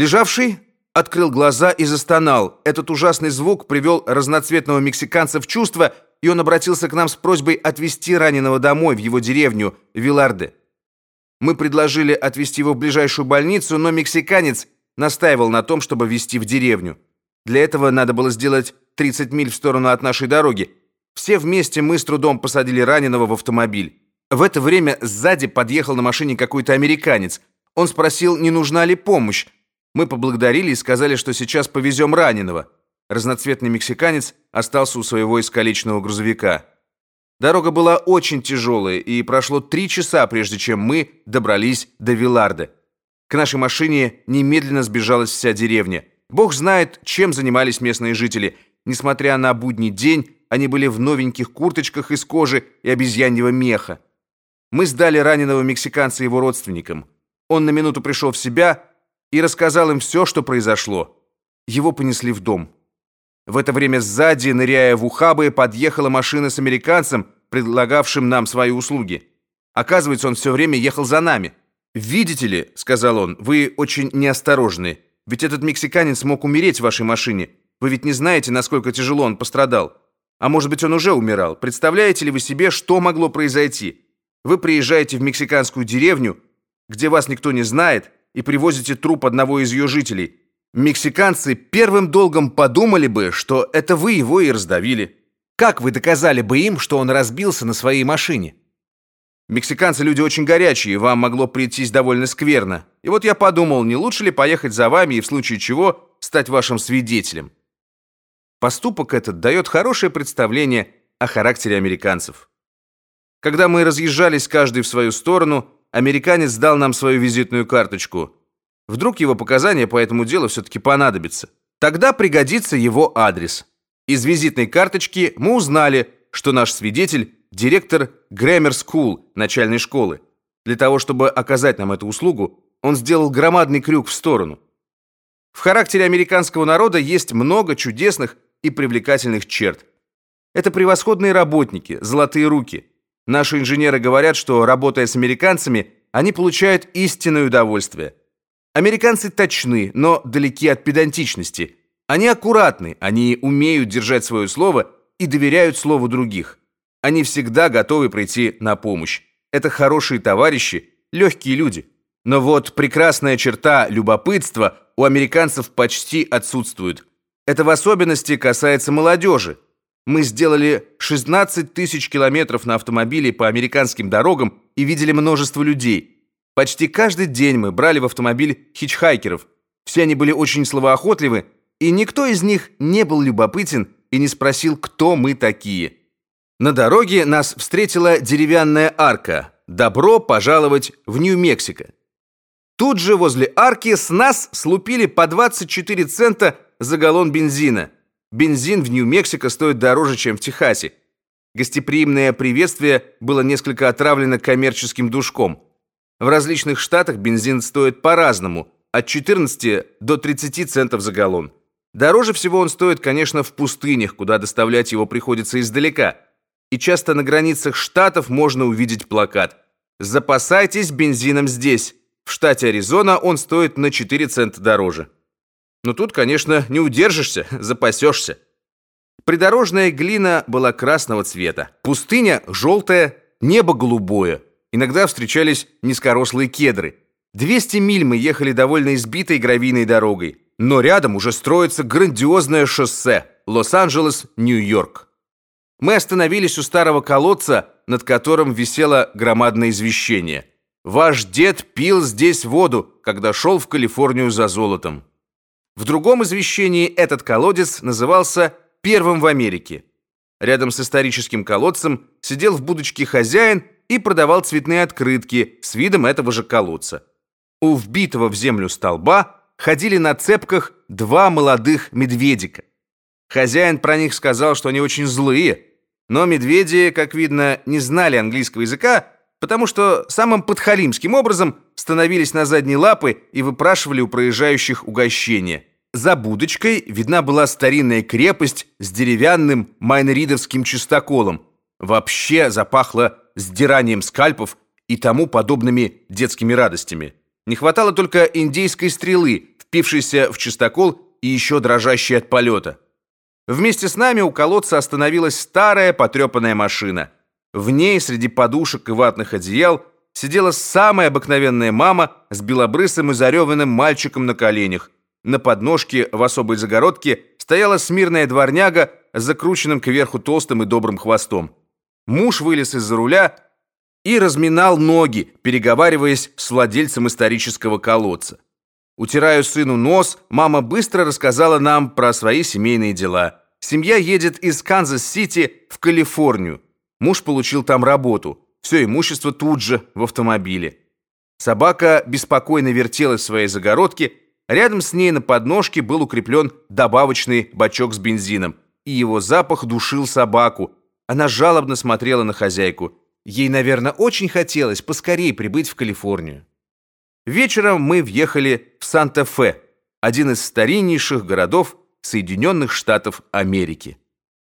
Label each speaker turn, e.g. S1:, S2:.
S1: Лежавший открыл глаза и застонал. Этот ужасный звук привел разноцветного мексиканца в чувство, и он обратился к нам с просьбой отвезти раненого домой в его деревню Виларде. Мы предложили отвезти его в ближайшую больницу, но мексиканец настаивал на том, чтобы везти в деревню. Для этого надо было сделать 30 миль в сторону от нашей дороги. Все вместе мы с трудом посадили раненого в автомобиль. В это время сзади подъехал на машине какой-то американец. Он спросил, не нужна ли помощь. Мы поблагодарили и сказали, что сейчас повезем раненого. Разноцветный мексиканец остался у своего искалеченного грузовика. Дорога была очень тяжелая, и прошло три часа, прежде чем мы добрались до Виларда. К нашей машине немедленно сбежалась вся деревня. Бог знает, чем занимались местные жители. Несмотря на будний день, они были в новеньких курточках из кожи и обезьяньего меха. Мы сдали раненого мексиканца его родственникам. Он на минуту пришел в себя и рассказал им все, что произошло. Его понесли в дом. В это время сзади, ныряя в ухабы, подъехала машина с американцем, предлагавшим нам свои услуги. Оказывается, он все время ехал за нами. «Видите ли», — сказал он, — «вы очень неосторожны. Ведь этот мексиканец мог умереть в вашей машине. Вы ведь не знаете, насколько тяжело он пострадал. А может быть, он уже умирал. Представляете ли вы себе, что могло произойти? Вы приезжаете в мексиканскую деревню, где вас никто не знает, и привозите труп одного из ее жителей. Мексиканцы первым долгом подумали бы, что это вы его и раздавили. Как вы доказали бы им, что он разбился на своей машине? Мексиканцы люди очень горячие, вам могло прийтись довольно скверно. И вот я подумал, не лучше ли поехать за вами и в случае чего стать вашим свидетелем. Поступок этот дает хорошее представление о характере американцев. Когда мы разъезжались каждый в свою сторону, американец дал нам свою визитную карточку. Вдруг его показания по этому делу все-таки понадобятся. Тогда пригодится его адрес. Из визитной карточки мы узнали, что наш свидетель – директор Grammar School, начальной школы. Для того, чтобы оказать нам эту услугу, он сделал громадный крюк в сторону. В характере американского народа есть много чудесных и привлекательных черт. Это превосходные работники, золотые руки – Наши инженеры говорят, что работая с американцами, они получают истинное удовольствие. Американцы точны, но далеки от педантичности. Они аккуратны, они умеют держать свое слово и доверяют слову других. Они всегда готовы прийти на помощь. Это хорошие товарищи, легкие люди. Но вот прекрасная черта любопытства у американцев почти отсутствует. Это в особенности касается молодежи. Мы сделали 16 тысяч километров на автомобиле по американским дорогам и видели множество людей. Почти каждый день мы брали в автомобиль хичхайкеров. Все они были очень словоохотливы, и никто из них не был любопытен и не спросил, кто мы такие. На дороге нас встретила деревянная арка. Добро пожаловать в Нью-Мексико. Тут же возле арки с нас слупили по 24 цента за галлон бензина – Бензин в Нью-Мексико стоит дороже, чем в Техасе. Гостеприимное приветствие было несколько отравлено коммерческим душком. В различных штатах бензин стоит по-разному, от 14 до 30 центов за галлон. Дороже всего он стоит, конечно, в пустынях, куда доставлять его приходится издалека. И часто на границах штатов можно увидеть плакат «Запасайтесь бензином здесь». В штате Аризона он стоит на 4 цента дороже. Но тут, конечно, не удержишься, запасешься. Придорожная глина была красного цвета, пустыня желтая, небо голубое. Иногда встречались низкорослые кедры. 200 миль мы ехали довольно избитой гравийной дорогой, но рядом уже строится грандиозное шоссе Лос-Анджелес, Нью-Йорк. Мы остановились у старого колодца, над которым висело громадное извещение. Ваш дед пил здесь воду, когда шел в Калифорнию за золотом. В другом извещении этот колодец назывался первым в Америке. Рядом с историческим колодцем сидел в будочке хозяин и продавал цветные открытки с видом этого же колодца. У вбитого в землю столба ходили на цепках два молодых медведика. Хозяин про них сказал, что они очень злые, но медведи, как видно, не знали английского языка, потому что самым подхалимским образом становились на задние лапы и выпрашивали у проезжающих угощения. За будочкой видна была старинная крепость с деревянным майнридовским чистоколом. Вообще запахло сдиранием скальпов и тому подобными детскими радостями. Не хватало только индейской стрелы в впившийся в чистокол и еще дрожащий от полета. Вместе с нами у колодца остановилась старая потрепанная машина. В ней среди подушек и ватных одеял сидела самая обыкновенная мама с белобрысым и зареванным мальчиком на коленях. На подножке в особой загородке стояла смирная дворняга с закрученным кверху толстым и добрым хвостом. Муж вылез из-за руля и разминал ноги, переговариваясь с владельцем исторического колодца. Утирая сыну нос, мама быстро рассказала нам про свои семейные дела. Семья едет из Канзас-Сити в Калифорнию. Муж получил там работу. Все имущество тут же в автомобиле. Собака беспокойно вертелась в своей загородке. Рядом с ней на подножке был укреплен добавочный бачок с бензином, и его запах душил собаку. Она жалобно смотрела на хозяйку. Ей, наверное, очень хотелось поскорее прибыть в Калифорнию. Вечером мы въехали в Санта-Фе, один из стариннейших городов Соединенных Штатов Америки.